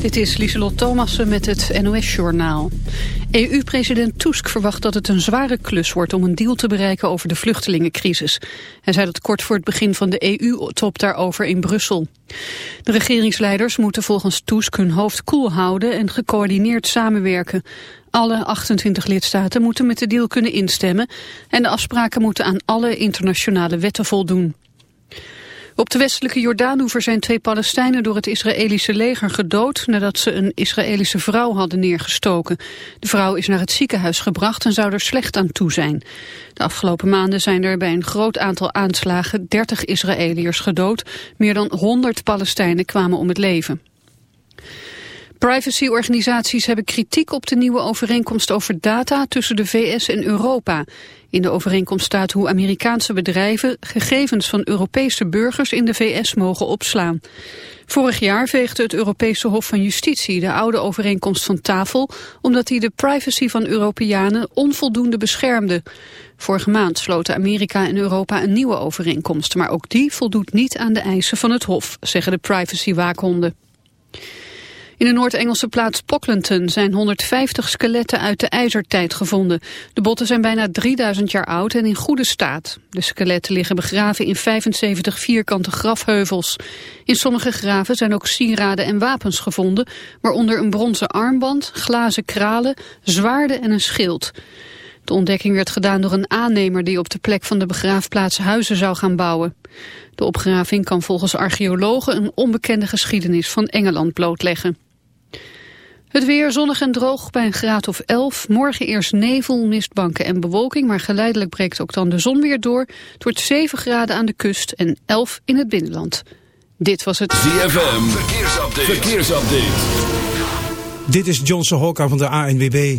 Dit is Lieselot Thomassen met het NOS-journaal. EU-president Tusk verwacht dat het een zware klus wordt om een deal te bereiken over de vluchtelingencrisis. Hij zei dat kort voor het begin van de EU-top daarover in Brussel. De regeringsleiders moeten volgens Tusk hun hoofd koel houden en gecoördineerd samenwerken. Alle 28 lidstaten moeten met de deal kunnen instemmen en de afspraken moeten aan alle internationale wetten voldoen. Op de westelijke Jordaanoever zijn twee Palestijnen door het Israëlische leger gedood nadat ze een Israëlische vrouw hadden neergestoken. De vrouw is naar het ziekenhuis gebracht en zou er slecht aan toe zijn. De afgelopen maanden zijn er bij een groot aantal aanslagen 30 Israëliërs gedood. Meer dan 100 Palestijnen kwamen om het leven. Privacyorganisaties hebben kritiek op de nieuwe overeenkomst over data tussen de VS en Europa. In de overeenkomst staat hoe Amerikaanse bedrijven gegevens van Europese burgers in de VS mogen opslaan. Vorig jaar veegde het Europese Hof van Justitie de oude overeenkomst van tafel, omdat die de privacy van Europeanen onvoldoende beschermde. Vorige maand sloten Amerika en Europa een nieuwe overeenkomst, maar ook die voldoet niet aan de eisen van het Hof, zeggen de privacywaakhondden. In de Noord-Engelse plaats Pocklington zijn 150 skeletten uit de ijzertijd gevonden. De botten zijn bijna 3000 jaar oud en in goede staat. De skeletten liggen begraven in 75 vierkante grafheuvels. In sommige graven zijn ook sieraden en wapens gevonden, waaronder een bronzen armband, glazen kralen, zwaarden en een schild. De ontdekking werd gedaan door een aannemer die op de plek van de begraafplaats huizen zou gaan bouwen. De opgraving kan volgens archeologen een onbekende geschiedenis van Engeland blootleggen. Het weer zonnig en droog bij een graad of 11. Morgen eerst nevel, mistbanken en bewolking, maar geleidelijk breekt ook dan de zon weer door. Het wordt 7 graden aan de kust en 11 in het binnenland. Dit was het ZFM Verkeersupdate. Verkeersupdate. Dit is Johnson Hokka van de ANWB.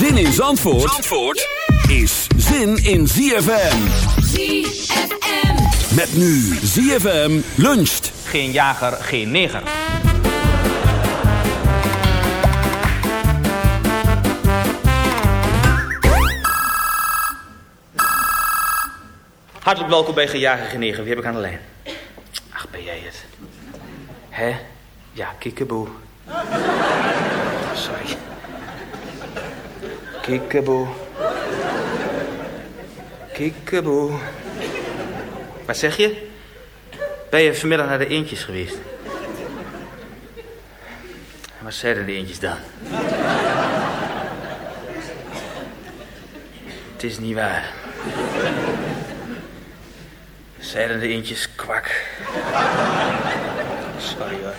Zin in Zandvoort, Zandvoort is zin in ZFM. ZFM. Met nu ZFM luncht. Geen jager, geen neger. Hartelijk welkom bij Gejager Genegen. Wie heb ik aan de lijn? Ach, ben jij het? Hè? Ja, kikkeboe. Sorry. Kikkeboe. Kikkeboe. Wat zeg je? Ben je vanmiddag naar de eendjes geweest? En Wat zeiden de eendjes dan? Het is niet waar. Zeiden de eendjes kwak. Sorry hoor.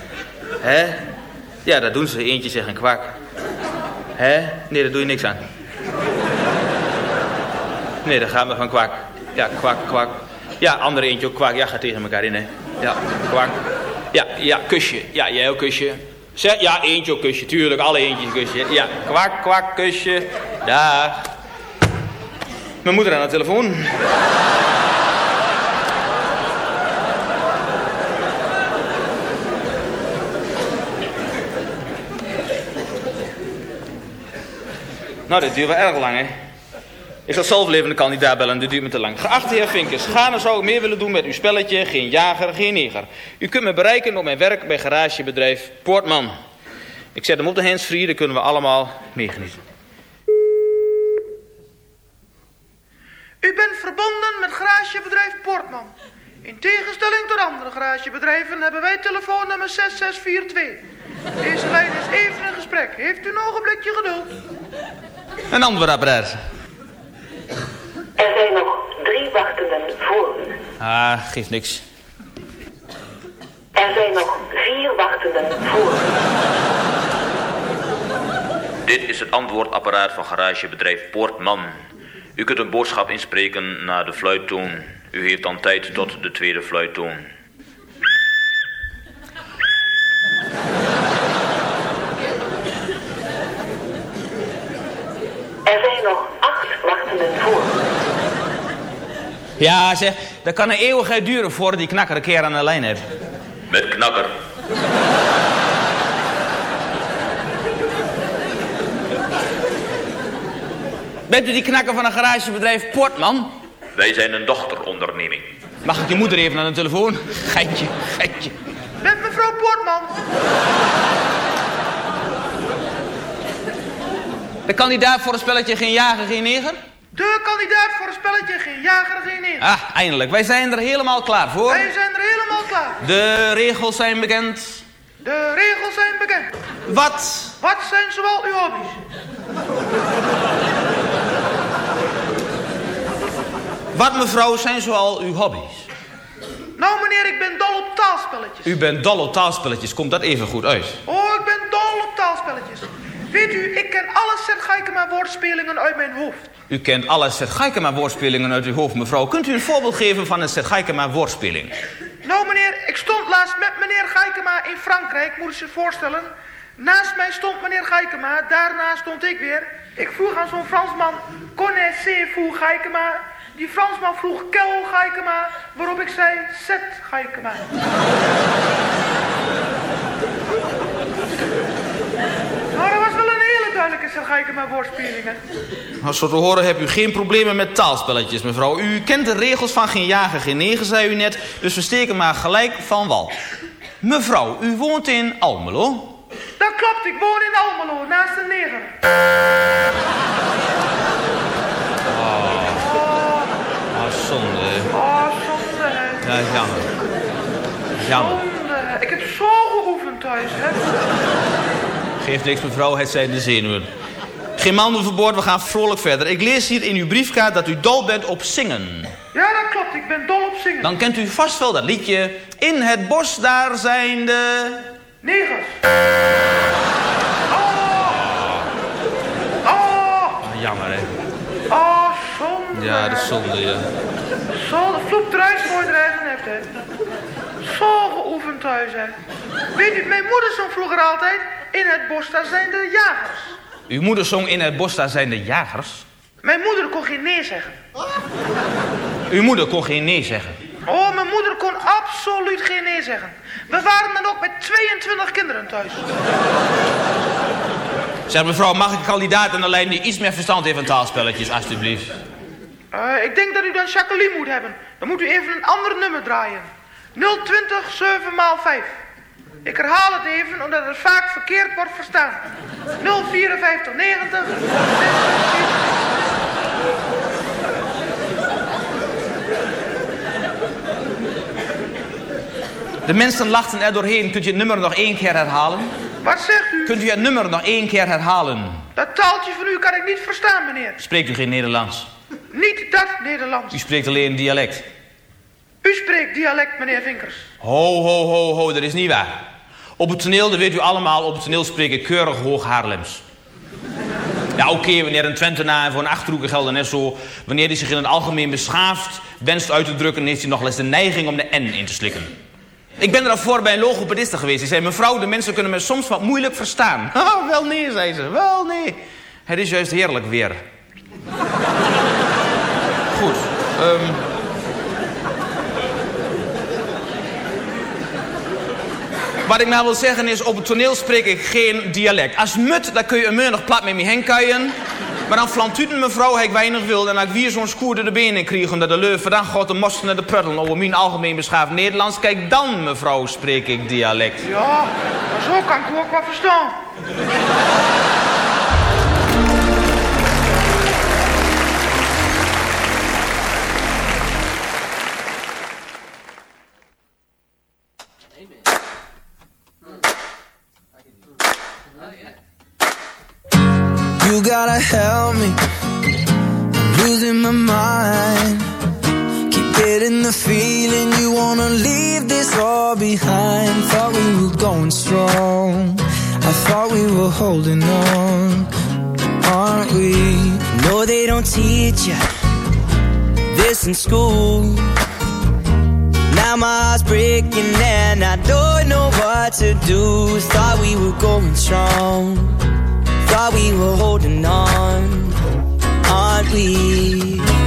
Hè? Ja, dat doen ze. Eentje zegt een kwak. Hè? Nee, daar doe je niks aan. Nee, dat gaat me van kwak. Ja, kwak, kwak. Ja, andere eentje ook kwak. Ja, gaat tegen elkaar in, hè. Ja, kwak. Ja, ja, kusje. Ja, jij ook kusje. Zeg, ja, eentje ook kusje. Tuurlijk, alle eentjes kusje. Ja, kwak, kwak, kusje. Dag. Mijn moeder aan de telefoon. Nou, dit duurt wel erg lang, hè. Ik zal zelf levende kandidaat bellen, dit duurt me te lang. Geachte heer Vinkers, Gaarne zou ik meer willen doen met uw spelletje. Geen jager, geen neger. U kunt me bereiken op mijn werk bij garagebedrijf Poortman. Ik zet hem op de handsfree, dan kunnen we allemaal meegenieten. U bent verbonden met garagebedrijf Poortman. In tegenstelling tot andere garagebedrijven hebben wij telefoonnummer 6642. Deze lijn is even een gesprek. Heeft u een ogenblikje geduld? Een antwoordapparaat. Er zijn nog drie wachtenden voor u. Ah, geeft niks. Er zijn nog vier wachtenden voor u. Dit is het antwoordapparaat van garagebedrijf Poortman. U kunt een boodschap inspreken naar de fluittoon. U heeft dan tijd tot de tweede fluittoon. Er zijn nog acht wachtenden voor u. Ja, zeg, dat kan een eeuwigheid duren voordat die knakker een keer aan de lijn heeft. Met knakker. Bent u die knakker van een garagebedrijf Portman? Wij zijn een dochteronderneming. Mag ik je moeder even aan de telefoon? Geitje, geitje. Met mevrouw Poortman. De kandidaat voor het spelletje geen jager, geen neger? De kandidaat voor een spelletje geen jager, geen neger. Ah, eindelijk. Wij zijn er helemaal klaar voor. Wij zijn er helemaal klaar. De regels zijn bekend. De regels zijn bekend. Wat? Wat zijn zoal uw hobby's? Wat mevrouw zijn zoal uw hobby's? Nou meneer, ik ben dol op taalspelletjes. U bent dol op taalspelletjes, komt dat even goed uit? Oh, ik ben dol op taalspelletjes. Weet u, ik ken alle Geikema woordspelingen uit mijn hoofd. U kent alle Seth Geikema woordspelingen uit uw hoofd, mevrouw. Kunt u een voorbeeld geven van een Seth Geikema woordspeling? Nou meneer, ik stond laatst met meneer Geikema in Frankrijk, moet je zich voorstellen. Naast mij stond meneer Geikema, daarna stond ik weer. Ik vroeg aan zo'n Fransman, connaissez-vous Geikema? Die Fransman vroeg, kel Geikema, waarop ik zei, zet Geikema. Nou, dat was wel een hele duidelijke Seth Geikema woordspelingen. Als zo te horen heb u geen problemen met taalspelletjes, mevrouw. U kent de regels van geen jager, geen neger, zei u net. Dus we steken maar gelijk van wal. Mevrouw, u woont in Almelo. Dat klopt, ik woon in Almelo, naast de neger. Ah, zonde. Oh, zonde, hè. Ja, jammer. Jammer. Zonde. Ik heb zo geoefend thuis, hè. Geeft niks, mevrouw, het zijn de zenuwen. Geen man overboord, we gaan vrolijk verder. Ik lees hier in uw briefkaart dat u dol bent op zingen. Ja, dat klopt, ik ben dol op zingen. Dan kent u vast wel dat liedje. In het bos daar zijn de... Negers. Oh. Oh. Jammer, hè. Oh, zonde. Ja, dat is zonde, ja. Zo, de vloek eruit voor je eigen hebt, hè. Zo geoefend thuis, hè. Weet u, mijn moeder zong vroeger altijd... In het bos, daar zijn de jagers. Uw moeder zong in het bos daar zijn de jagers. Mijn moeder kon geen nee zeggen. Uw moeder kon geen nee zeggen. Oh, mijn moeder kon absoluut geen nee zeggen. We waren dan ook met 22 kinderen thuis. Zeg mevrouw, mag ik een kandidaat aan de lijn die iets meer verstand heeft van taalspelletjes, alstublieft? Eh, ik denk dat u dan Jacqueline moet hebben. Dan moet u even een ander nummer draaien. 020 7 x 5. Ik herhaal het even, omdat het vaak verkeerd wordt verstaan. 054 90. De mensen lachten er doorheen. Kunt u het nummer nog één keer herhalen? Wat zegt u? Kunt u het nummer nog één keer herhalen? Dat taaltje van u kan ik niet verstaan, meneer. Spreekt u geen Nederlands? Niet dat Nederlands. U spreekt alleen dialect. U spreekt dialect, meneer Vinkers. Ho, ho, ho, ho, dat is niet waar. Op het toneel, dat weet u allemaal, op het toneel spreek ik keurig hoog Haarlems. Ja, oké, wanneer een Twentenaar voor een Achterhoeker geldt net zo... wanneer hij zich in het algemeen beschaafd wenst uit te drukken... heeft hij nog eens de neiging om de N in te slikken. Ik ben er voor bij een logopediste geweest. Die zei, mevrouw, de mensen kunnen me soms wat moeilijk verstaan. Oh, wel nee, zei ze. Wel nee. Het is juist heerlijk weer. Goed. Um... Wat ik nou wil zeggen is, op het toneel spreek ik geen dialect. Als mut, dan kun je een nog plat met me heen kuien. Maar dan flantuut mevrouw ik weinig wil. En als ik weer zo'n skoer de benen kreeg onder de leuven... dan gaat de mosten naar de pruttel over mijn algemeen beschaafd Nederlands. Kijk, dan mevrouw spreek ik dialect. Ja, maar zo kan ik ook wel verstaan. You gotta help me. I'm losing my mind. Keep getting the feeling you wanna leave this all behind. Thought we were going strong. I thought we were holding on. Aren't we? No, they don't teach you this in school. Now my heart's breaking and I don't know what to do. Thought we were going strong Thought we were holding on, aren't we?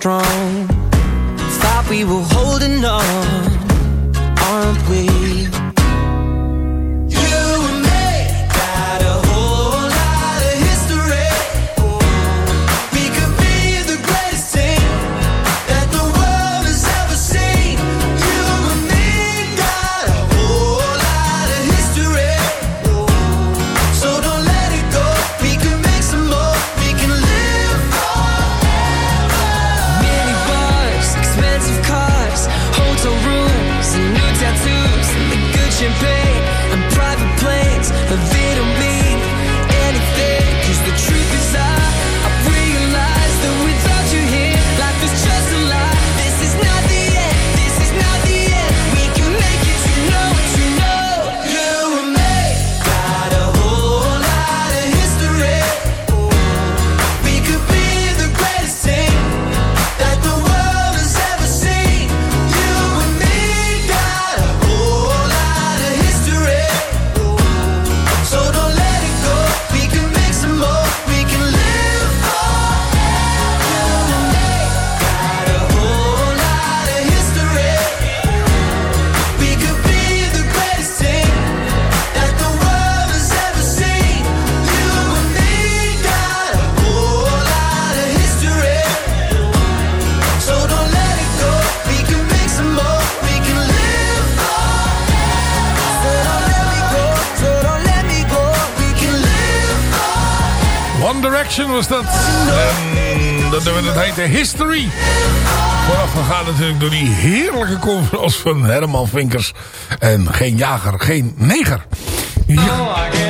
Strong. Thought we were holding on, dat. En dat, dat heette History. Voorafgegaan natuurlijk door die heerlijke conference van Herman Vinkers. En geen jager, geen neger. Ja.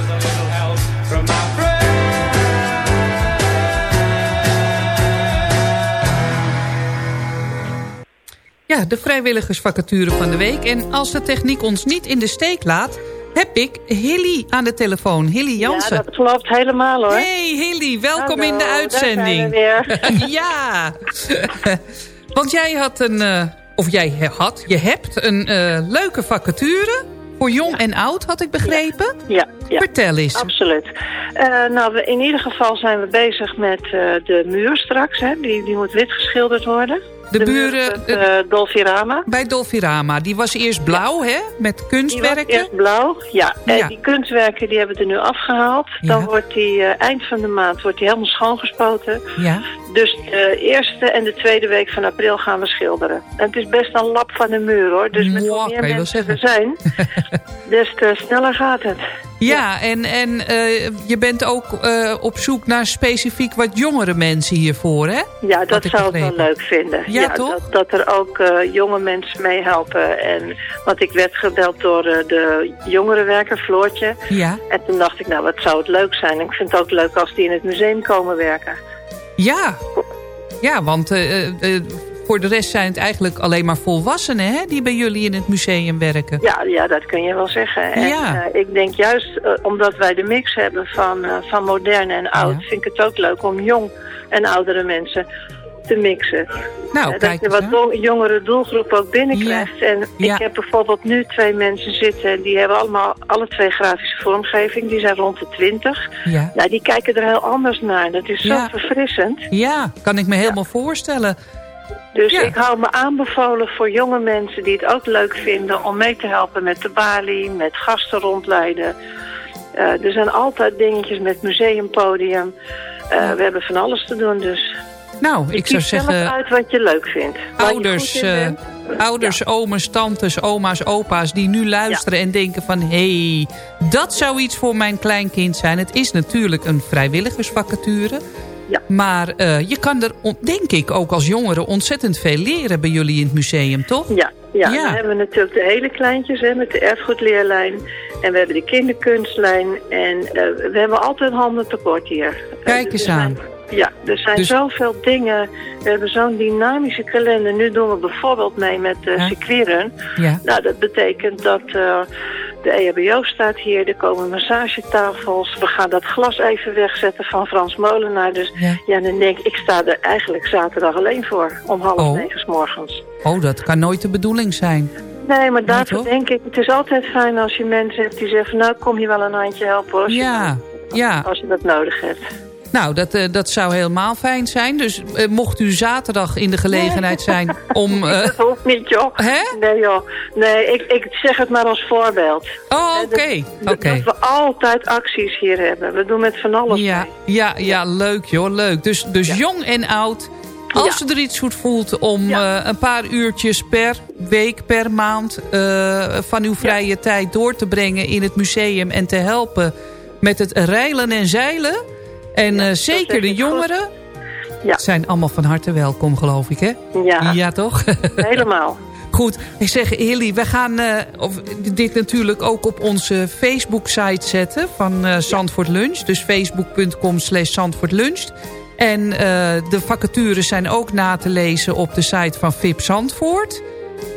Ja, de vrijwilligersvacature van de week. En als de techniek ons niet in de steek laat... heb ik Hilly aan de telefoon. Hilly Jansen. Ja, dat klopt helemaal hoor. Hey Hilly, welkom Hallo, in de uitzending. Daar zijn we weer. ja. Want jij had een... eh, of jij had, je hebt een eh, leuke vacature... voor jong en oud, had ik begrepen. Ja, ja. Vertel eens. Absoluut. Eh, nou, we, in ieder geval zijn we bezig met de muur straks. Hè. Die, die moet wit geschilderd worden. De, buren... met, eh, Dolfirama. Bij Dolfirama. Die was eerst blauw, hè? Met Die was kunstwerken. eerst blauw, ja. En Ja. die kunstwerken die hebben we er nu afgehaald. Dan wordt die eh, eind van de maand wordt die helemaal schoongespoten. Ja. Dus de eerste en de tweede week van april gaan we schilderen. En het is best een lap van de muur hoor. Dus met Mwah, meer mensen er zijn, des te sneller gaat het. Ja, en, en eh, je bent ook eh, op zoek naar specifiek wat jongere mensen hiervoor, hè? Ja, dat ik zou ik wel leuk vinden. Ja, toch? Dat, dat er ook eh, jonge mensen meehelpen. En, want ik werd gebeld door de jongerenwerker, Floortje. Ja. En toen dacht ik, nou, wat zou het leuk zijn. En ik vind het ook leuk als die in het museum komen werken. Ja. Ja, want eh, eh, eh, voor de rest zijn het eigenlijk alleen maar volwassenen, hè? Die bij jullie in het museum werken. Ja, ja dat kun je wel zeggen. En Ja. ik denk juist omdat wij de mix hebben van, van modern en oud... vind ik het ook leuk om jong en oudere mensen te mixen. Nou, dat kijk je wat jongere doelgroep ook binnenkrijgt. En Ja. ik heb bijvoorbeeld nu twee mensen zitten... die hebben allemaal alle twee grafische vormgeving. Die zijn rond de twintig. Ja. Nou, die kijken er heel anders naar. Dat is zo Ja. verfrissend. Ja, kan ik me helemaal voorstellen. Dus Ja. ik hou me aanbevolen voor jonge mensen die het ook leuk vinden... om mee te helpen met de balie, met gasten rondleiden. Eh, er zijn altijd dingetjes met museumpodium. Eh, We hebben van alles te doen, dus... Nou, ik zou zeggen... uit wat je leuk vindt. Ouders, bent. ouders omes, tantes, oma's, opa's... die nu luisteren en denken van... hé, hey, dat zou iets voor mijn kleinkind zijn. Het is natuurlijk een vrijwilligersvacature. Ja. Maar eh, je kan er, denk ik, ook als jongere... ontzettend veel leren bij jullie in het museum, toch? Ja, ja, Ja. dan hebben we natuurlijk de hele kleintjes hè, met de erfgoedleerlijn. En we hebben de kinderkunstlijn. En eh, we hebben altijd handen tekort hier. Kijk eens zijn- aan. Ja, er zijn Dus- zoveel dingen. We hebben zo'n dynamische kalender. Nu doen we bijvoorbeeld mee met de Ja. circuitrun. Ja. Nou, dat betekent dat eh, de EHBO staat hier. Er komen massagetafels. We gaan dat glas even wegzetten van Frans Molenaar. Dus Ja. ja, dan denk ik, ik sta er eigenlijk zaterdag alleen voor. Om half Oh. negen 's morgens. Oh, dat kan nooit de bedoeling zijn. Nee, maar daarvoor denk ik, het is altijd fijn als je mensen hebt die zeggen, nou kom je wel een handje helpen als, Ja, ja. je, als je dat nodig hebt. Nou, dat, eh, dat zou helemaal fijn zijn. Dus eh, mocht u zaterdag in de gelegenheid zijn om... eh, Dat hoeft niet joh. Hè? Nee joh. Nee, ik, ik zeg het maar als voorbeeld. Oh, oké. dat- Oké. Dat we altijd acties hier hebben. We doen met van alles Ja, mee. ja, ja, leuk joh, leuk. Dus, dus jong en oud, als Ja. je er iets goed voelt om Ja. een paar uurtjes per week, per maand... van uw vrije tijd door te brengen in het museum... en te helpen met het reilen en zeilen. En eh, zeker de jongeren Ja. zijn allemaal van harte welkom, geloof ik, hè? Ja, Ja, toch? helemaal. Goed, ik zeg Hilly, we gaan eh, of, dit natuurlijk ook op onze Facebook-site zetten van eh Zandvoort Lunch. Dus facebook.com slash Zandvoort Lunch. En de vacatures zijn ook na te lezen op de site van VIP Zandvoort.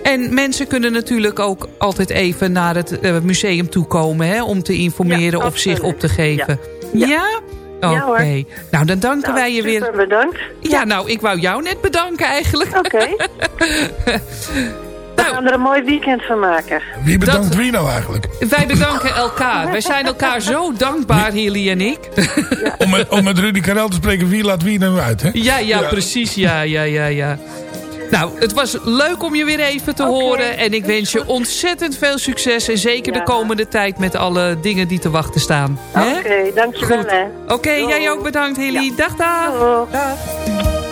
En mensen kunnen natuurlijk ook altijd even naar het museum toekomen... Hè, om te informeren Ja, of zich op te geven. Ja. Ja? Oké. Ja, hoor. nou, dan danken Nou, wij je weer... super bedankt. Ja, nou, ik wou jou net bedanken eigenlijk. Oké. We gaan er een mooi weekend van maken. Wie bedankt Dat- wie nou eigenlijk? Wij bedanken elkaar. Wij zijn elkaar zo dankbaar, Hilly en ik. Om met, om met Rudy Karel te spreken, wie laat wie nou uit, hè? Ja, ja, precies. Ja, ja, ja, ja. Nou, het was leuk om je weer even te horen. En ik wens je ontzettend veel succes. En zeker de komende tijd met alle dingen die te wachten staan. Oké, Hè? dankjewel. Oké, jij ook bedankt, Hilly. Dag, dag. Dag.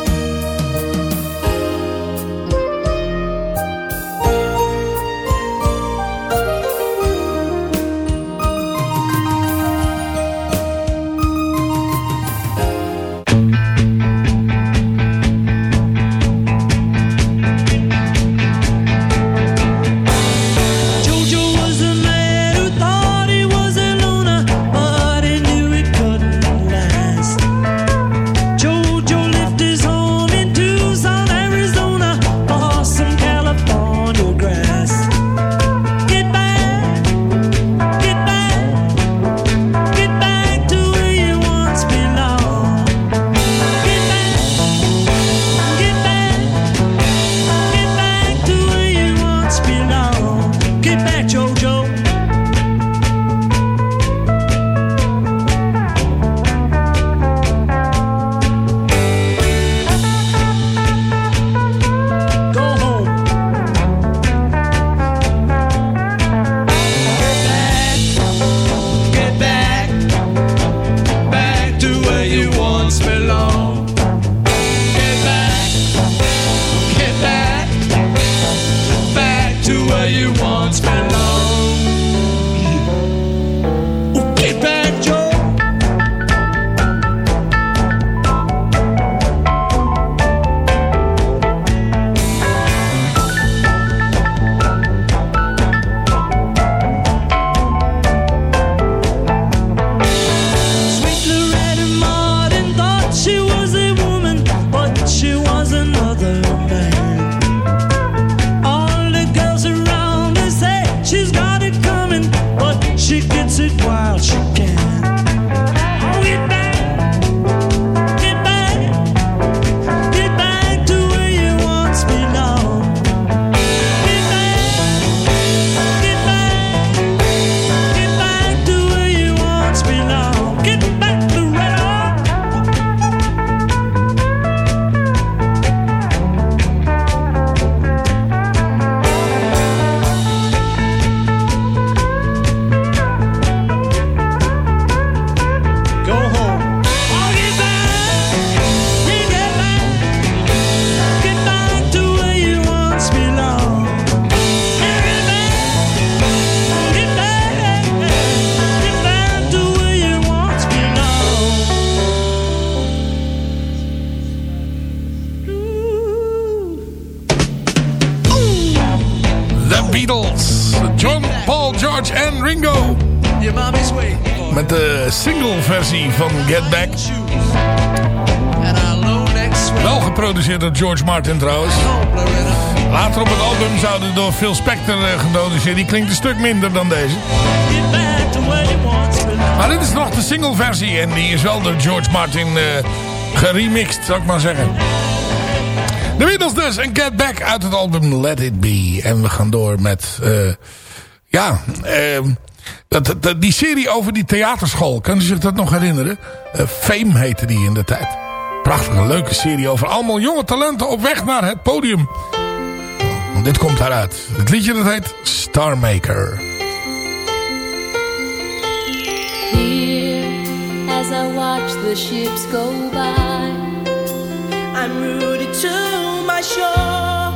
Door Phil Spector eh, geproduceerd. Die klinkt een stuk minder dan deze. Maar dit is nog de single versie. En die is wel door George Martin eh geremixed, zou ik maar zeggen. De Beatles dus. En Get Back uit het album Let It Be. En we gaan door met... eh, ja, eh, dat, die serie over die theaterschool. Kan u zich dat nog herinneren? Fame heette die in de tijd. Prachtige, leuke serie over allemaal jonge talenten op weg naar het podium. Dit komt daaruit. Het liedje dat heet Star Maker. Here, as I watch the ships go by, I'm rooted to my shore.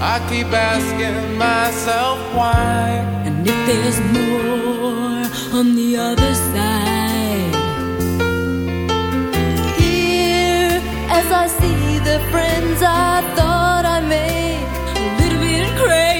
I keep asking myself why. And if there's more on the other side, here, as I see the friends I thought I made, a little bit crazy,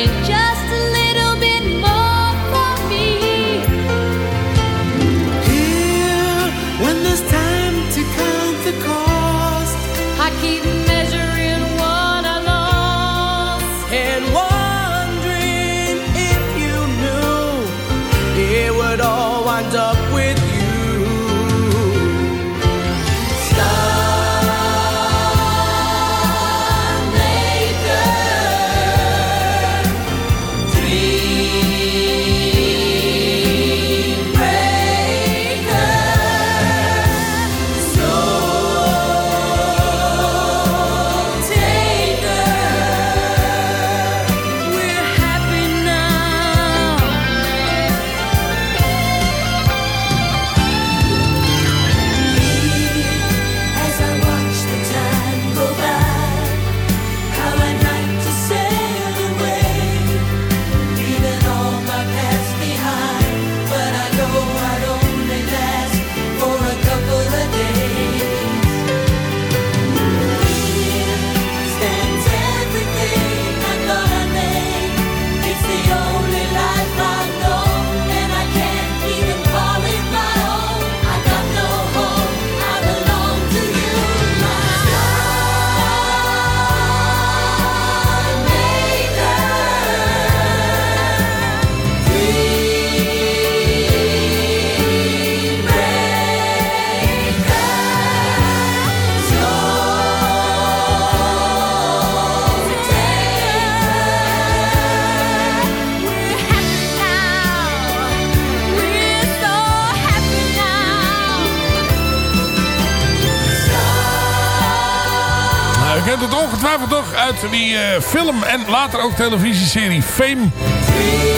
u kent het ongetwijfeld toch uit die eh, film en later ook televisieserie Fame.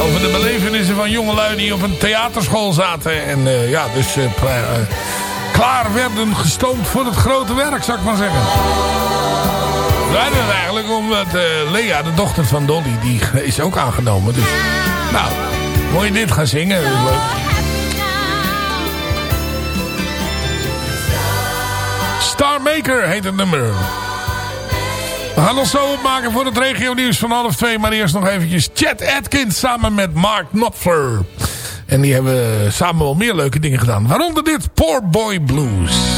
Over de belevenissen van jongelui die op een theaterschool zaten. En eh, ja, dus eh, klaar werden gestoomd voor het grote werk, zou ik maar zeggen. Wij doen het eigenlijk omdat Lea, de dochter van Dolly, die is ook aangenomen. Dus, nou, moet je dit gaan zingen? Dat is leuk. Star Maker heet het nummer. We gaan ons zo opmaken voor het regio nieuws van half twee. Maar eerst nog eventjes Chet Atkins samen met Mark Knopfler. En die hebben samen wel meer leuke dingen gedaan. Waaronder dit Poor Boy Blues.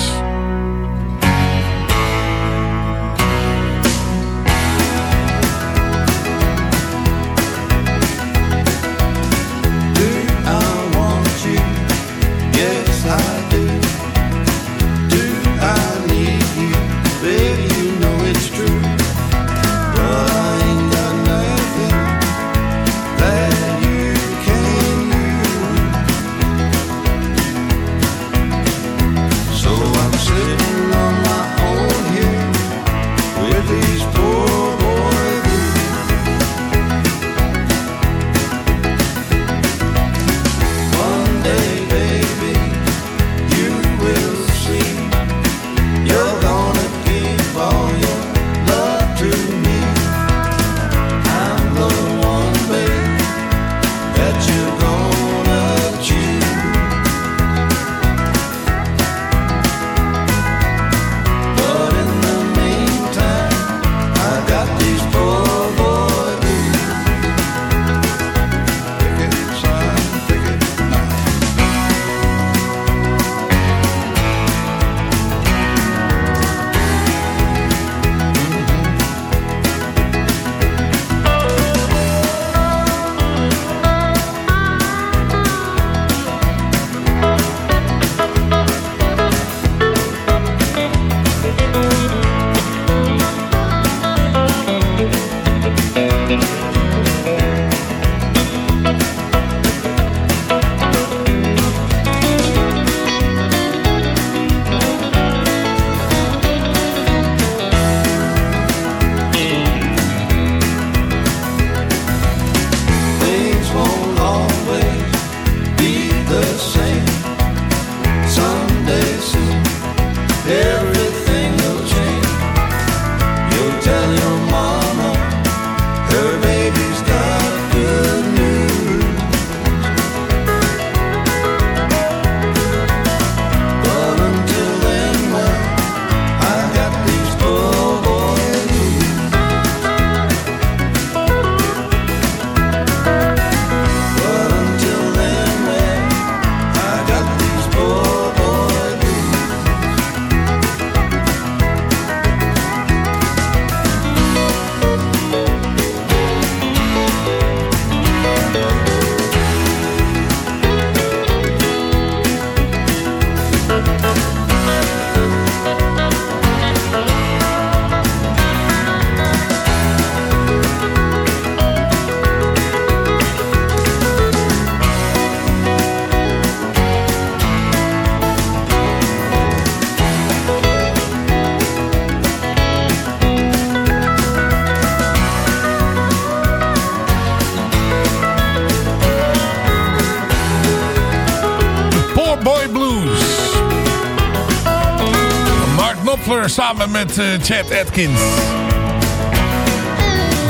Knopfler samen met eh, Chad Atkins.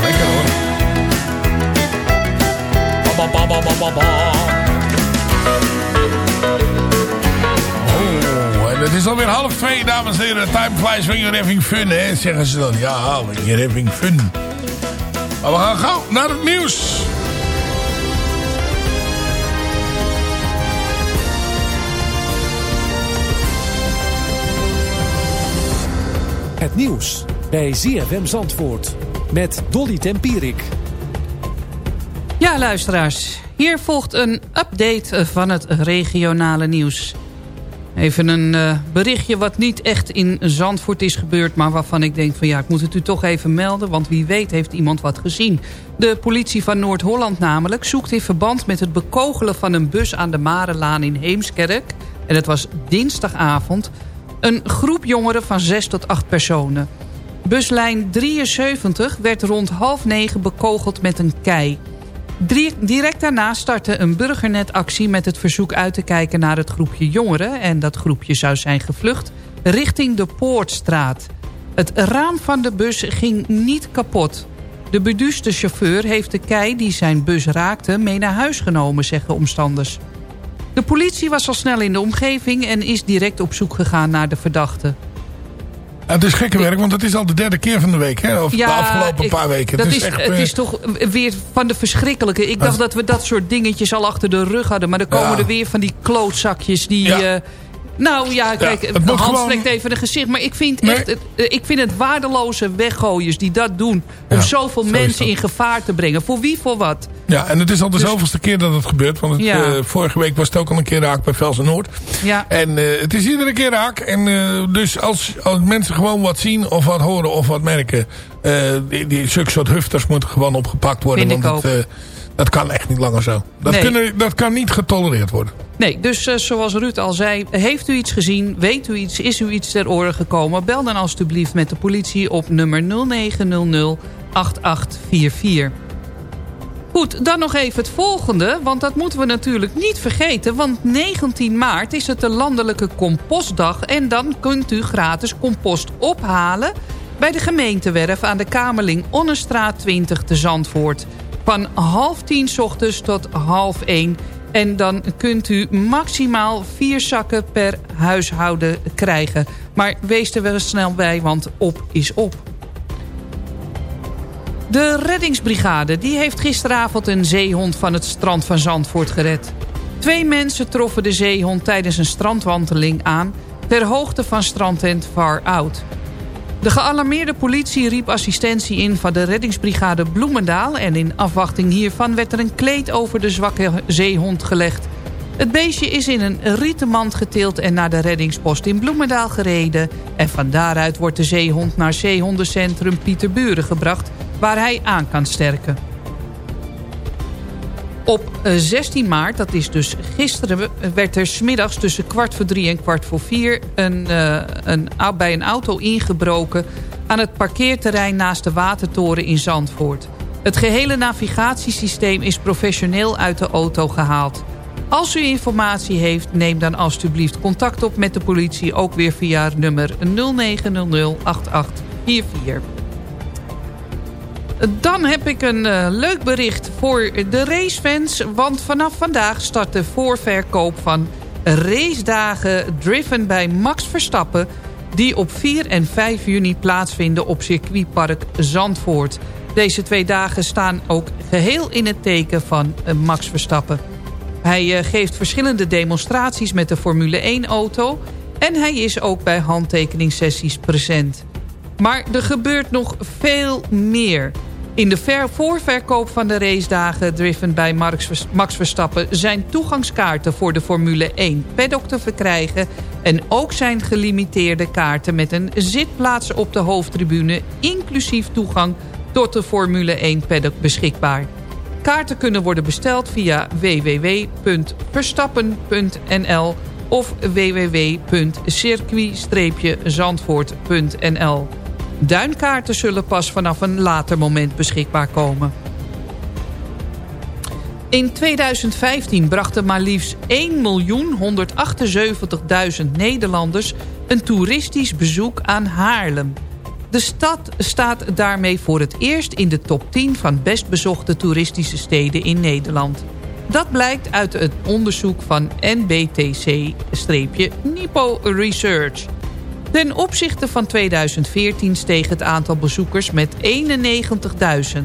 Lekker hoor. Ba, ba, ba. Oh, het is alweer half twee, dames en heren. Time flies when you're having fun, hè, zeggen ze dan. Ja, when you're having fun. Maar we gaan gauw naar het nieuws. Het nieuws bij ZFM Zandvoort met Dolly Tempierik. Ja, luisteraars. Hier volgt een update van het regionale nieuws. Even een eh, berichtje wat niet echt in Zandvoort is gebeurd... maar waarvan ik denk van ja, ik moet het u toch even melden... want wie weet heeft iemand wat gezien. De politie van Noord-Holland namelijk zoekt in verband met het bekogelen... van een bus aan de Marelaan in Heemskerk... en het was dinsdagavond... een groep jongeren van zes tot acht personen. Buslijn 73 werd rond half negen bekogeld met een kei. Direct daarna startte een burgernetactie met het verzoek uit te kijken naar het groepje jongeren... en dat groepje zou zijn gevlucht richting de Poortstraat. Het raam van de bus ging niet kapot. De beduuste chauffeur heeft de kei die zijn bus raakte mee naar huis genomen, zeggen omstanders. De politie was al snel in de omgeving en is direct op zoek gegaan naar de verdachte. Ja, het is gekke werk, want het is al de derde keer van de week. Hè? Of de afgelopen ik- paar weken. Dat het is, is, echt, het eh, is toch weer van de verschrikkelijke. Ik dacht dat we dat soort dingetjes al achter de rug hadden. Maar dan komen Ja. er weer van die klootzakjes die... Ja. eh, nou ja, kijk, gewoon- trekt even een gezicht. Maar ik vind, echt, eh, ik vind het waardeloze weggooiers die dat doen... om Ja, zoveel zo mensen in gevaar te brengen. Voor wie, voor wat? Ja, en het is al de Dus- zoveelste keer dat het gebeurt. Want het, Ja. eh, vorige week was het ook al een keer raak bij Velsen Noord. Ja. En eh, het is iedere keer raak. En dus als, als mensen gewoon wat zien of wat horen of wat merken... die, die zulke soort hufters moeten gewoon opgepakt worden. Vind ik want het, dat kan echt niet langer zo. Dat, Nee. kunnen, dat kan niet getolereerd worden. Nee, dus eh, zoals Ruud al zei, heeft u iets gezien, weet u iets, is u iets ter oren gekomen... bel dan alstublieft met de politie op nummer 0900 8844. Goed, dan nog even het volgende, want dat moeten we natuurlijk niet vergeten... want 19 maart is het de landelijke compostdag... en dan kunt u gratis compost ophalen bij de gemeentewerf... aan de Kamerling Onnestraat 20 te Zandvoort. Van half tien ochtends tot half één... En dan kunt u maximaal vier zakken per huishouden krijgen. Maar wees er wel snel bij, want op is op. De reddingsbrigade die heeft gisteravond een zeehond van het strand van Zandvoort gered. Twee mensen troffen de zeehond tijdens een strandwandeling aan... ter hoogte van strandtent Far Out. De gealarmeerde politie riep assistentie in van de reddingsbrigade Bloemendaal... en in afwachting hiervan werd er een kleed over de zwakke zeehond gelegd. Het beestje is in een rieten mand geteeld en naar de reddingspost in Bloemendaal gereden... en van daaruit wordt de zeehond naar zeehondencentrum Pieterburen gebracht... waar hij aan kan sterken. Op eh, 16 maart, dat is dus gisteren, werd er smiddags tussen kwart voor drie en kwart voor vier... Een, eh, een, bij een auto ingebroken aan het parkeerterrein naast de Watertoren in Zandvoort. Het gehele navigatiesysteem is professioneel uit de auto gehaald. Als u informatie heeft, neem dan alstublieft contact op met de politie... ook weer via nummer 0900 8844. Dan heb ik een eh, leuk bericht voor de racefans. Want vanaf vandaag start de voorverkoop van racedagen driven bij Max Verstappen... die op 4 en 5 juni plaatsvinden op circuitpark Zandvoort. Deze twee dagen staan ook geheel in het teken van eh, Max Verstappen. Hij eh, geeft verschillende demonstraties met de Formule 1-auto... en hij is ook bij handtekeningssessies present. Maar er gebeurt nog veel meer. In de ver voorverkoop van de racedagen driven bij Max Verstappen... zijn toegangskaarten voor de Formule 1 paddock te verkrijgen... en ook zijn gelimiteerde kaarten met een zitplaats op de hoofdtribune... inclusief toegang tot de Formule 1 paddock beschikbaar. Kaarten kunnen worden besteld via www.verstappen.nl of www.circuit-zandvoort.nl. Duinkaarten zullen pas vanaf een later moment beschikbaar komen. In 2015 brachten maar liefst 1.178.000 Nederlanders een toeristisch bezoek aan Haarlem. De stad staat daarmee voor het eerst in de top 10 van best bezochte toeristische steden in Nederland. Dat blijkt uit het onderzoek van NBTC-Nipo Research. Ten opzichte van 2014 steeg het aantal bezoekers met 91.000.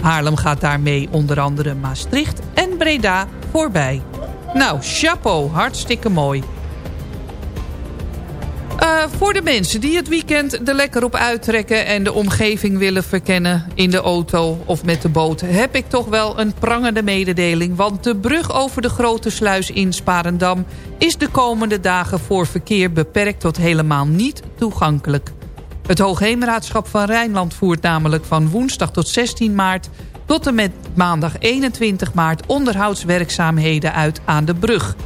Haarlem gaat daarmee onder andere Maastricht en Breda voorbij. Nou, chapeau, hartstikke mooi. Eh, voor de mensen die het weekend er lekker op uittrekken... en de omgeving willen verkennen in de auto of met de boot... heb ik toch wel een prangende mededeling... want de brug over de Grote Sluis in Sparendam... is de komende dagen voor verkeer beperkt tot helemaal niet toegankelijk. Het Hoogheemraadschap van Rijnland voert namelijk van woensdag tot 16 maart... tot en met maandag 21 maart onderhoudswerkzaamheden uit aan de brug...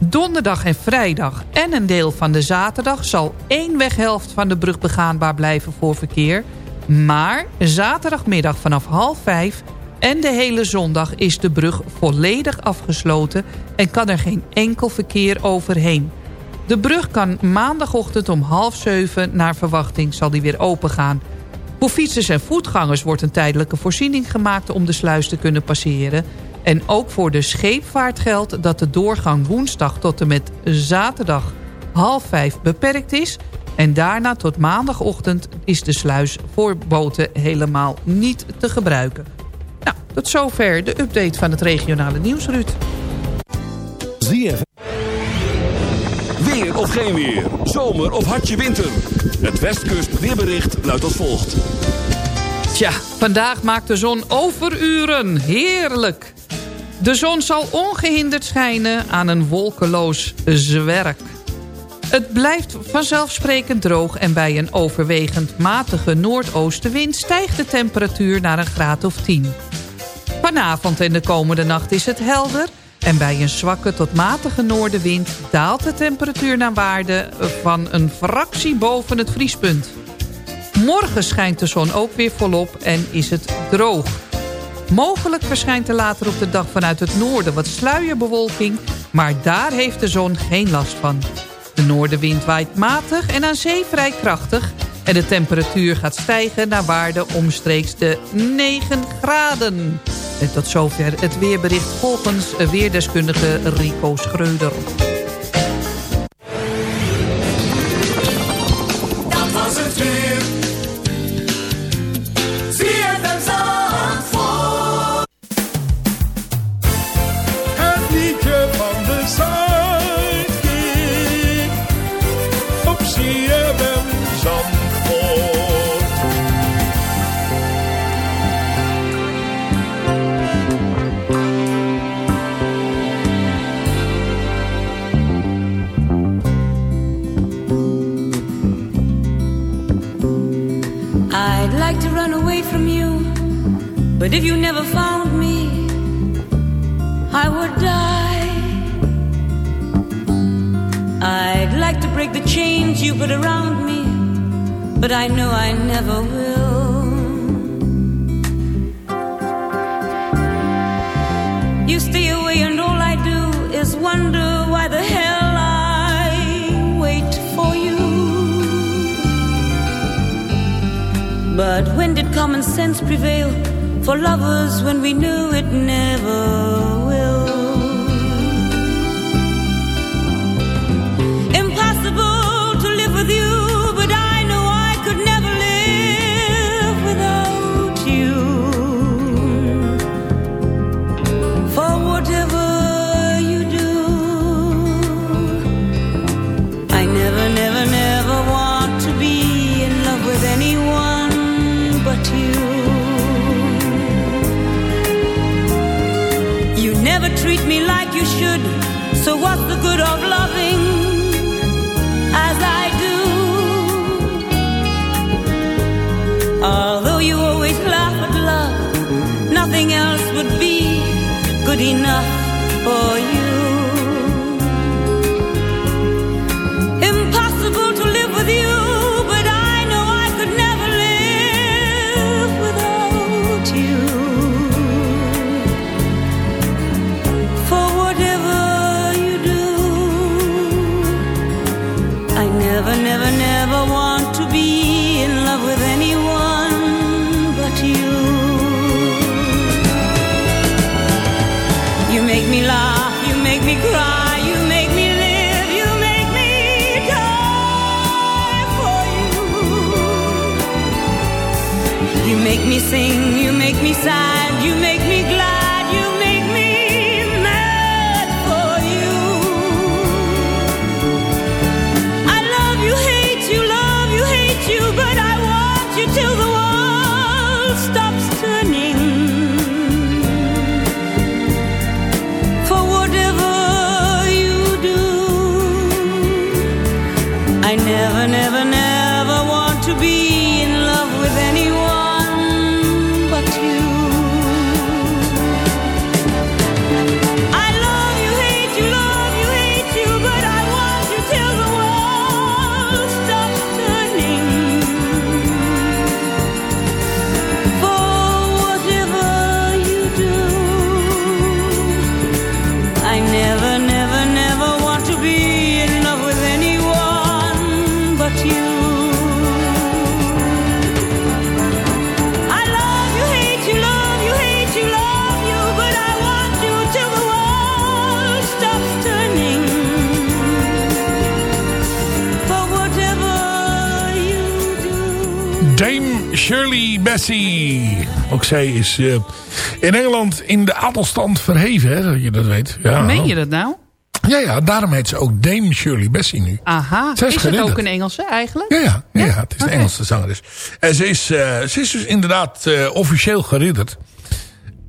Donderdag en vrijdag en een deel van de zaterdag... zal één weghelft van de brug begaanbaar blijven voor verkeer. Maar zaterdagmiddag vanaf half vijf en de hele zondag is de brug volledig afgesloten... en kan er geen enkel verkeer overheen. De brug kan maandagochtend om half zeven naar verwachting zal die weer opengaan. Voor fietsers en voetgangers wordt een tijdelijke voorziening gemaakt... om de sluis te kunnen passeren... En ook voor de scheepvaart geldt dat de doorgang woensdag tot en met zaterdag half vijf beperkt is. En daarna tot maandagochtend is de sluis voor boten helemaal niet te gebruiken. Nou, tot zover de update van het regionale nieuws, Ruud. Zie je. Weer of geen weer. Zomer of hartje winter. Het Westkust weerbericht luidt als volgt. Tja, vandaag maakt de zon overuren. Heerlijk. De zon zal ongehinderd schijnen aan een wolkeloos zwerk. Het blijft vanzelfsprekend droog en bij een overwegend matige noordoostenwind stijgt de temperatuur naar een graad of 10. Vanavond en de komende nacht is het helder en bij een zwakke tot matige noordenwind daalt de temperatuur naar waarde van een fractie boven het vriespunt. Morgen schijnt de zon ook weer volop en is het droog. Mogelijk verschijnt er later op de dag vanuit het noorden wat sluierbewolking... maar daar heeft de zon geen last van. De noordenwind waait matig en aan zee vrij krachtig... en de temperatuur gaat stijgen naar waarde omstreeks de 9 graden. En tot zover het weerbericht volgens weerdeskundige Rico Schreuder. But if you never found me, I would die. I'd like to break the chains you put around me, but I know I never will. You stay away, and all I do is wonder why the hell I wait for you. But when did common sense prevail for lovers when we knew it never Bassey. Ook zij is eh, in Engeland in de adelstand verheven, hè, dat je dat weet. Ja, Meen je dat nou? Ja, ja, daarom heet ze ook Dame Shirley Bassey nu. Aha, Zij is is het geridderd. ook een Engelse eigenlijk? Ja, ja, ja, ja, het is een Engelse zangeres. En ze is, eh, ze is dus inderdaad eh, officieel geridderd.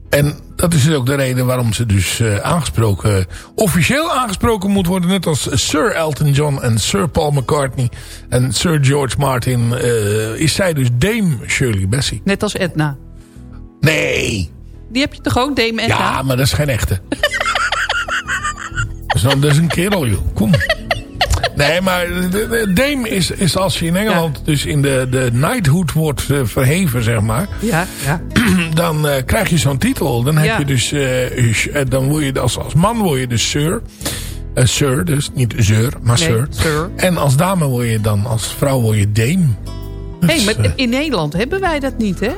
En dat is dus ook de reden waarom ze dus eh, aangesproken, officieel aangesproken moet worden. Net als Sir Elton John en Sir Paul McCartney en Sir George Martin. eh, is zij dus Dame Shirley Bassey. Net als Edna. Nee. Die heb je toch ook, Dame Edna? Ja, maar dat is geen echte. dat, is, dan- dat is een kerel, joh. Kom. Nee, maar Dame is, is als je in Engeland dus in de, de knighthood wordt eh, verheven, zeg maar. Ja, ja. Dan eh, krijg je zo'n titel. Dan heb Ja. je dus, eh, dan word je als, als man word je dus sir. Sir, dus niet zeur, maar Nee, sir. sir. En als dame word je dan, als vrouw word je dame. Hé, Dus, maar in Nederland hebben wij dat niet, hè?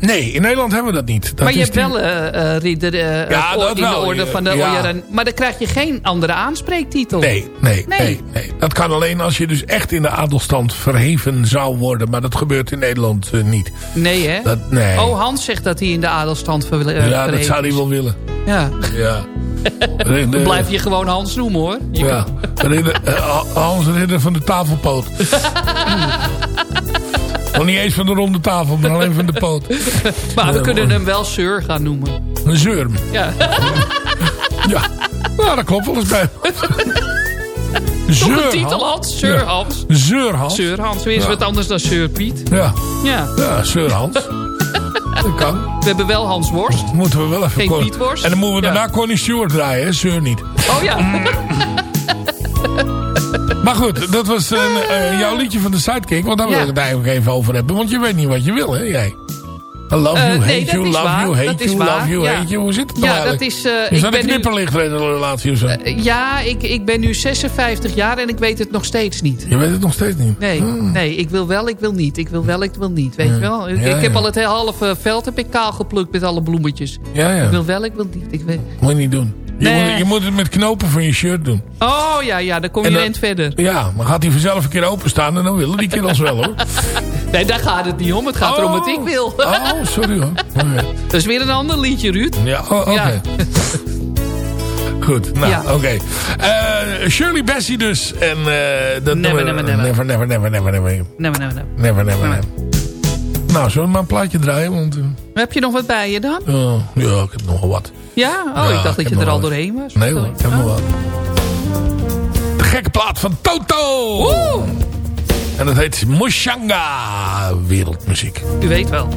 Nee, in Nederland hebben we dat niet. Dat maar je hebt wel eh, eh, ridder eh, Ja, in de orde van de ja. Maar dan krijg je geen andere aanspreektitel. Nee, nee, Nee. nee, nee, Dat kan alleen als je dus echt in de adelstand verheven zou worden. Maar dat gebeurt in Nederland niet. Nee, hè? Dat, nee. Oh, Hans zegt dat hij in de adelstand ver, eh, ja, dat verheven zou hij wel willen. Ja. Ja. Dan blijf je gewoon Hans noemen, hoor. Je Ja, ridder, Hans Ridder van de tafelpoot. Nog niet eens van de ronde tafel, maar alleen van de poot. Maar we kunnen hem wel Sir gaan noemen. Een zeurm. Ja. Ja, nou, dat klopt wel eens bij. Een Zeur titel, Hans? Sir Ja. Hans. Zeur Hans. Sir Hans. Weer eens Ja. wat anders dan Sir Piet. Ja, Ja. ja Seur Hans. Dat kan. We hebben wel Hans Worst. Moeten we wel even... Geen Pietworst? En dan moeten we daarna Connie Stewart draaien, hè? Zeur niet. Oh ja. Maar goed, dat was een, eh, jouw liedje van de Sidekick. Want daar wil Ja. ik het eigenlijk even over hebben. Want je weet niet wat je wil, hè, jij? I love Eh, you, hate nee, dat you, love waar. you, hate Dat you, waar, love you, ja. hate you. Hoe zit het Ja, nou eigenlijk? dat is, eh, is ik dat ben een nu- knipperlicht in een relatie of zo? Ja, ik, ik ben nu 56 jaar en ik weet het nog steeds niet. je weet het nog steeds niet. Nee, nee, ik wil wel, ik wil niet. Ik wil wel, ik wil niet. Weet je wel? Ik, Ja, ik heb ja. al het halve veld heb ik kaal geplukt met alle bloemetjes. Ja, ja. Ik wil wel, ik wil niet. Ik wil... Moet je niet doen. Je, Nee. moet, je moet het met knopen van je shirt doen. Oh ja, ja, dan kom je eind verder. Ja, maar gaat hij vanzelf een keer openstaan en dan willen die kerels wel hoor. Nee, daar gaat het niet om. Het gaat erom wat ik wil. Oh, sorry hoor. Oké. Dat is weer een ander liedje, Ruud. Ja, oh, oké. Ja. Goed, nou, Ja. oké. Eh, Shirley Bassey dus. En eh dat Never, nummer- never, never. never, never, never, never, never. Nee, nee, nee. Never, never, never. Nou, zullen we maar een plaatje draaien? Want, eh, Heb je nog wat bij je dan? oh, ja, ik heb nogal wat. Ja? Oh, Ja, ik dacht ik dat je er nog al doorheen was. Nee hoor, ik heb nog wat. De gekke plaat van Toto! Oeh, En dat heet Moshanga Wereldmuziek. u weet wel.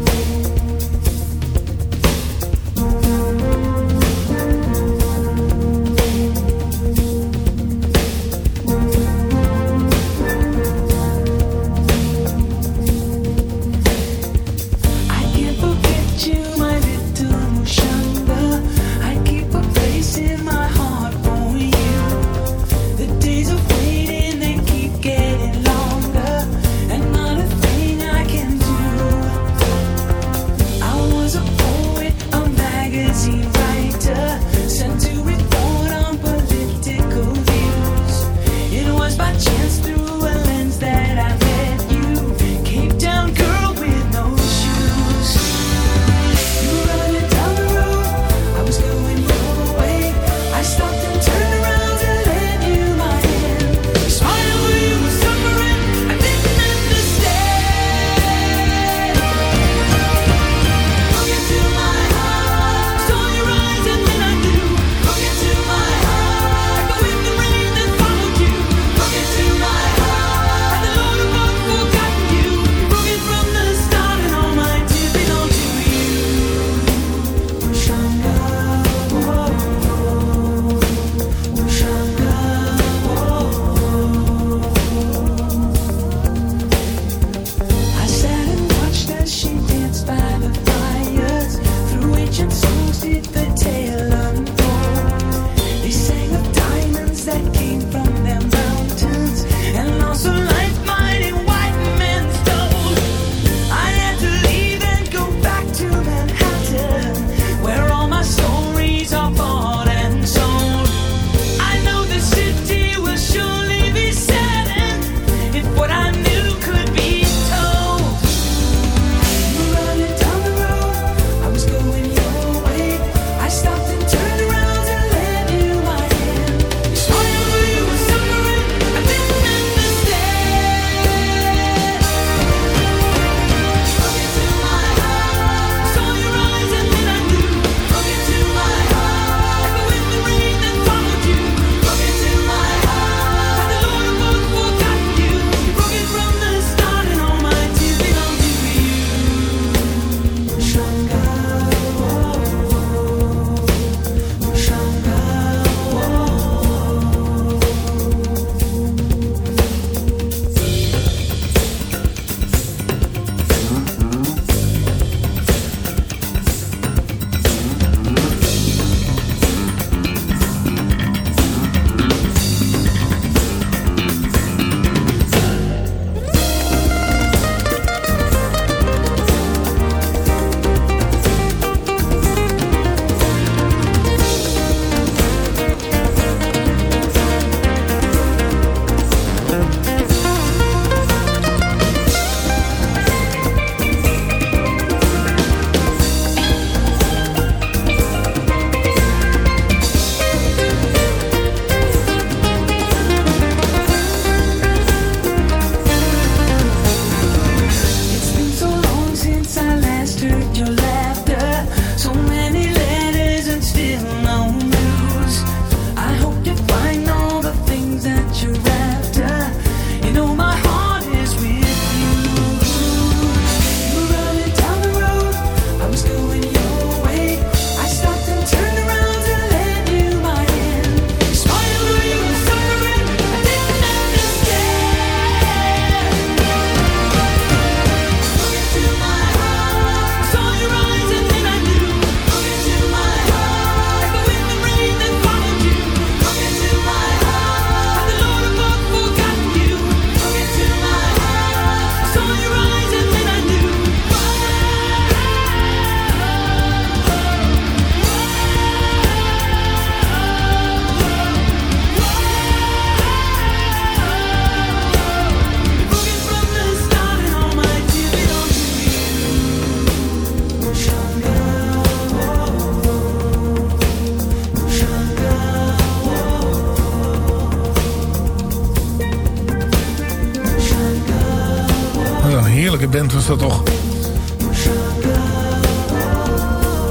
Was dat toch.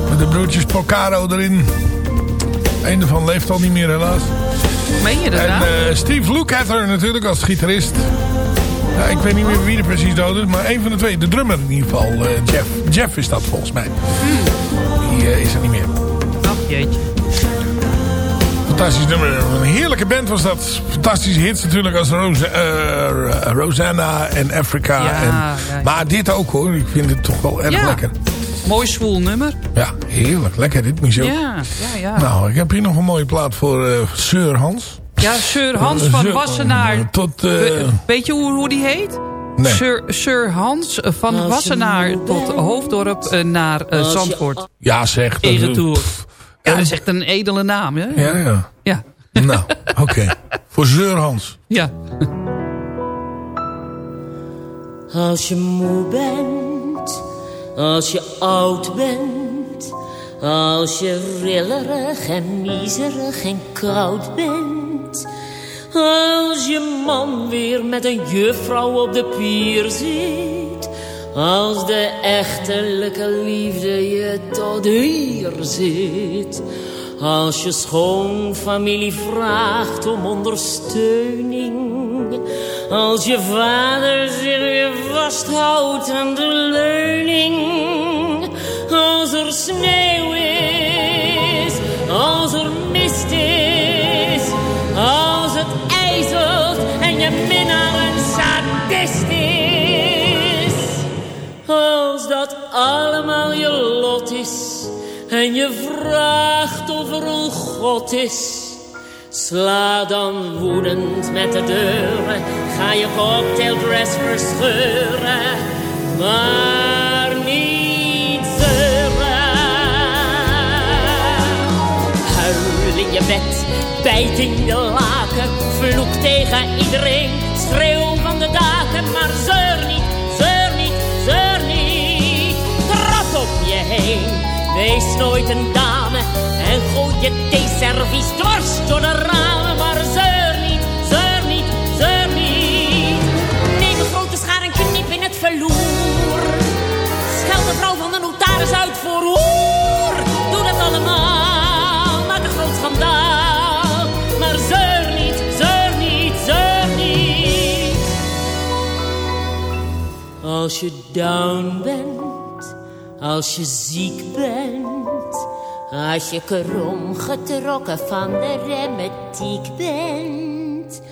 Met de broertjes Porcaro erin. Een ervan leeft al niet meer helaas. Meen je dat En eh, Steve Lukather natuurlijk als gitarist. Ja, ik weet niet meer wie er precies dood is, maar een van de twee. De drummer in ieder geval, eh, Jeff. Jeff is dat volgens mij. Die eh, is er niet meer. Ach, jeetje. Fantastisch nummer. Een heerlijke band was dat. Fantastische hits natuurlijk als Rose, eh, Rosanna en Africa. Ja, en, ja. Maar dit ook hoor. Ik vind het toch wel erg Ja. lekker. Mooi zwoel nummer. Ja, heerlijk. Lekker ritmisch ook. Ja, ja, ja. Nou, ik heb hier nog een mooie plaat voor eh Sir Hans. Ja, Sir Hans van Sir- Wassenaar. Tot, eh, We- Weet je hoe, hoe die heet? Nee. Sir, Sir Hans van Wassenaar tot Hoofddorp naar Zandvoort. Ja zeg. dat- In retour. Ja, dat is echt een edele naam, hè? Ja, ja. Ja. Nou, oké. Voor Sir Hans. Ja. Als je moe bent, als je oud bent, als je rillerig en miserig en koud bent. Als je man weer met een juffrouw op de pier zit. Als de echtelijke liefde je tot hier zit. Als je schoonfamilie vraagt om ondersteuning. Als je vader zich weer vasthoudt aan de leuning. Als er sneeuw is, als er mist is. Als het ijzelt en je minnaar een sadist is. Als dat allemaal je lot is en je vraagt of er een God is. Sla dan woedend met de deuren, ga je cocktaildress verscheuren, maar niet zeuren. Huil in je bed, bijt in je laken, vloek tegen iedereen, schreeuw van de daken, maar zeur wees nooit een dame en gooi je theeservies dwars door de ramen, maar zeur niet, zeur niet, zeur niet. Neem een grote schaar en knip in het verloer. Schel de vrouw van de notaris uit voor hoer. Doe dat allemaal, maak een groot schandaal. Maar zeur niet, zeur niet, zeur niet. Als je down bent, als je ziek bent. Als je krom getrokken van de remetiek bent.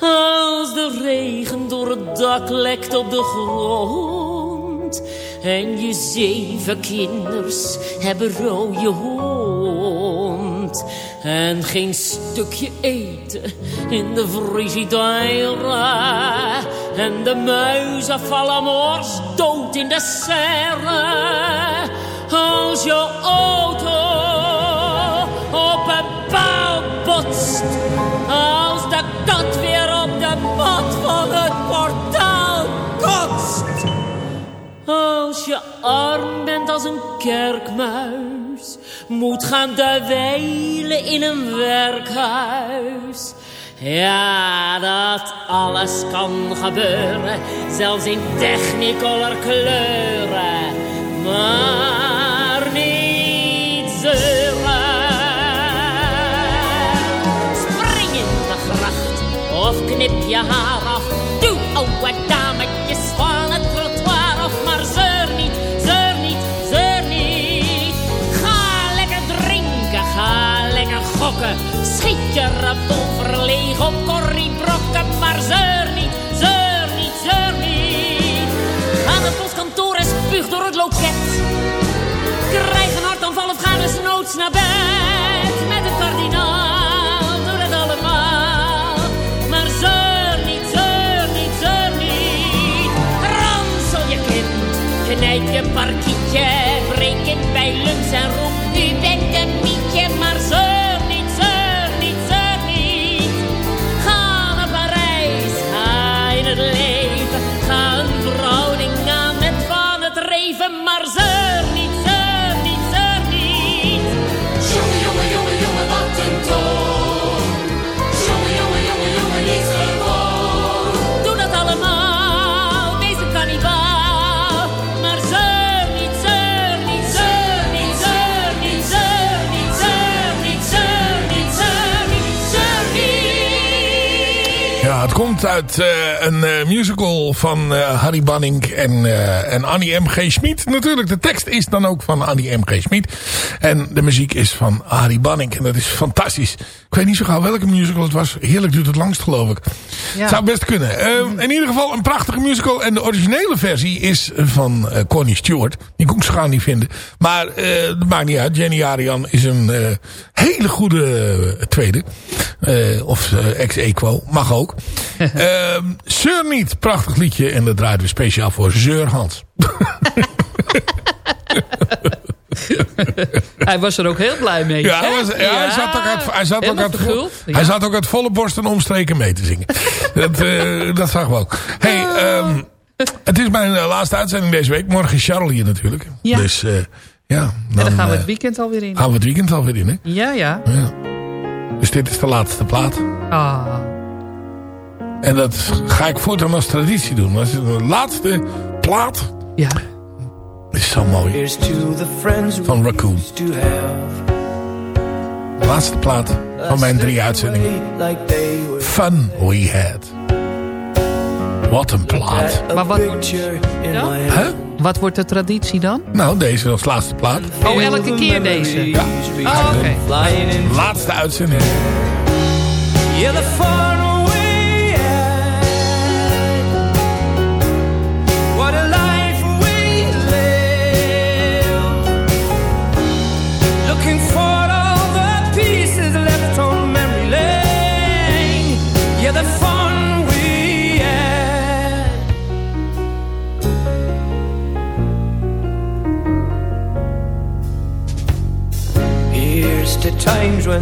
Als de regen door het dak lekt op de grond. En je zeven kinders hebben rode hond. En geen stukje eten in de frigidaire. En de muizen vallen mors dood in de serre. Als je auto op een paal botst. Als de kat weer op de mat van het portaal kotst. Als je arm bent als een kerkmuis. Moet gaan dweilen in een werkhuis. Ja, dat alles kan gebeuren. Zelfs in technicolor kleuren. Maar niet zeuren. Spring in de gracht of knip je haar af. Doe oude dametjes van het trottoir af. Maar zeur niet, zeur niet, zeur niet. Ga lekker drinken, ga lekker gokken. Schiet je revolver leeg op Corrie Brokken. Maar zeur niet, zeur niet, zeur niet. Naar het postkantoor en spuug door het loket. Krijg een hartaanval of ga desnoods naar bed. Met een kardinaal, doe dat allemaal. Maar zeur niet, zeur niet, zeur niet. Ransel je kind, je parkietje. Breek in bij lunch en Cinco. Komt uit eh, een eh, musical van eh, Harry Banning en, en Annie M.G. Schmid. Natuurlijk, de tekst is dan ook van Annie M.G. Schmid. En de muziek is van Harry Banning. En dat is fantastisch. Ik weet niet zo gauw welke musical het was. Heerlijk duurt het langst, geloof ik. Ja. Zou best kunnen. Eh, in ieder geval een prachtige musical. En de originele versie is van Connie Stewart. Die kon ik zo gauw niet vinden. Maar dat maakt niet uit. Jenny Arian is een hele goede tweede. Of ex-equo. Mag ook. Ehm Zeur niet. Prachtig liedje. En dat draaien we speciaal voor Zeur Hans. Hij was er ook heel blij mee. Ja, hij, hè? was, ja, hij zat ook uit, hij zat ook helemaal uit, vo- verguld. hij Ja. zat ook uit volle borst en omstreken mee te zingen. dat, eh, dat zag we ook. Hey, ehm, het is mijn eh, laatste uitzending deze week. Morgen is Charles hier natuurlijk. Ja. Dus eh, ja. en dan gaan we het weekend alweer in. gaan we het weekend alweer in. Hè? Ja, ja. Ja. Dus dit is de laatste plaat. Ah. En dat ga ik voortaan als traditie doen. Dat is de laatste plaat. Ja. Is zo mooi. Here's to the friends we Van Raccoon. De laatste plaat van mijn drie uitzendingen. Like they were Fun we had. Wat een plaat. Maar wat- Ja? Hè? Wat wordt de traditie dan? Nou, deze als laatste plaat. Oh, elke keer deze? Ja. Oh, oké. Laatste uitzending.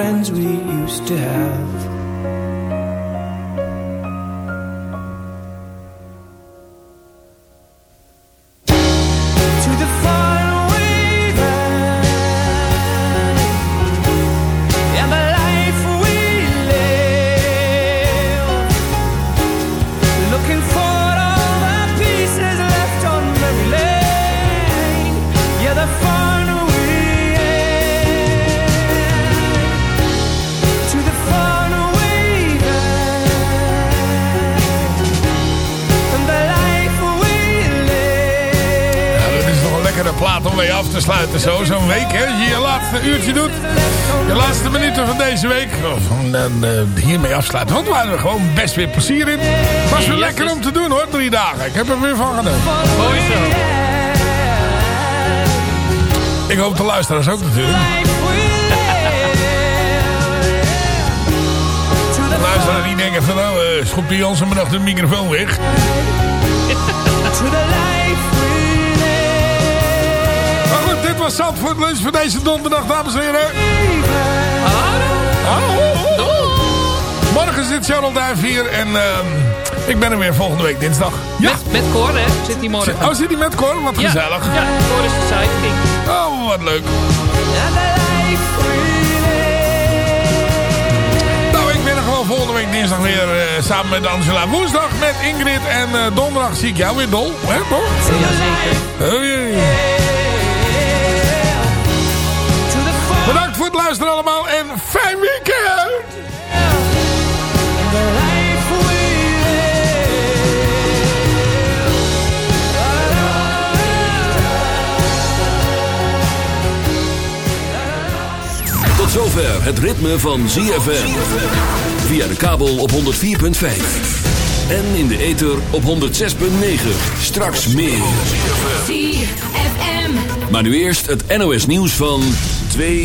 friends we used to have. Af te sluiten. Zo, zo'n week, hè. Als je je laatste uurtje doet. Je laatste minuten van deze week. Of, dan eh, hiermee afsluiten. Want we hadden er gewoon best weer plezier in. Was weer lekker om te doen, hoor. Drie dagen. Ik heb er weer van gedaan. Mooi zo. Ik hoop de luisteraars ook natuurlijk. De luisteraars die denken van, nou, uh, schop die Jansen maar nog de microfoon weg. was Zandvoort Lunch voor deze donderdag, dames en heren. Oh. Morgen zit Charlotte hier en ehm, ik ben er weer volgende week dinsdag. Ja. Met, met Cor, hè? Zit hij morgen. Oh, zit hij met Cor? Wat Ja. gezellig. Ja, Cor is de sidekick. Oh, wat leuk. Nou, ik ben er gewoon volgende week dinsdag weer eh, samen met Angela. Woensdag met Ingrid en eh, donderdag zie ik jou weer dol. Hè, toch? Jazeker. Oh, jee. Bedankt voor het luisteren allemaal en fijn weekend! Tot zover het ritme van ZFM. Via de kabel op 104.5. En in de ether op 106.9. Straks meer. Maar nu eerst het NOS nieuws van 2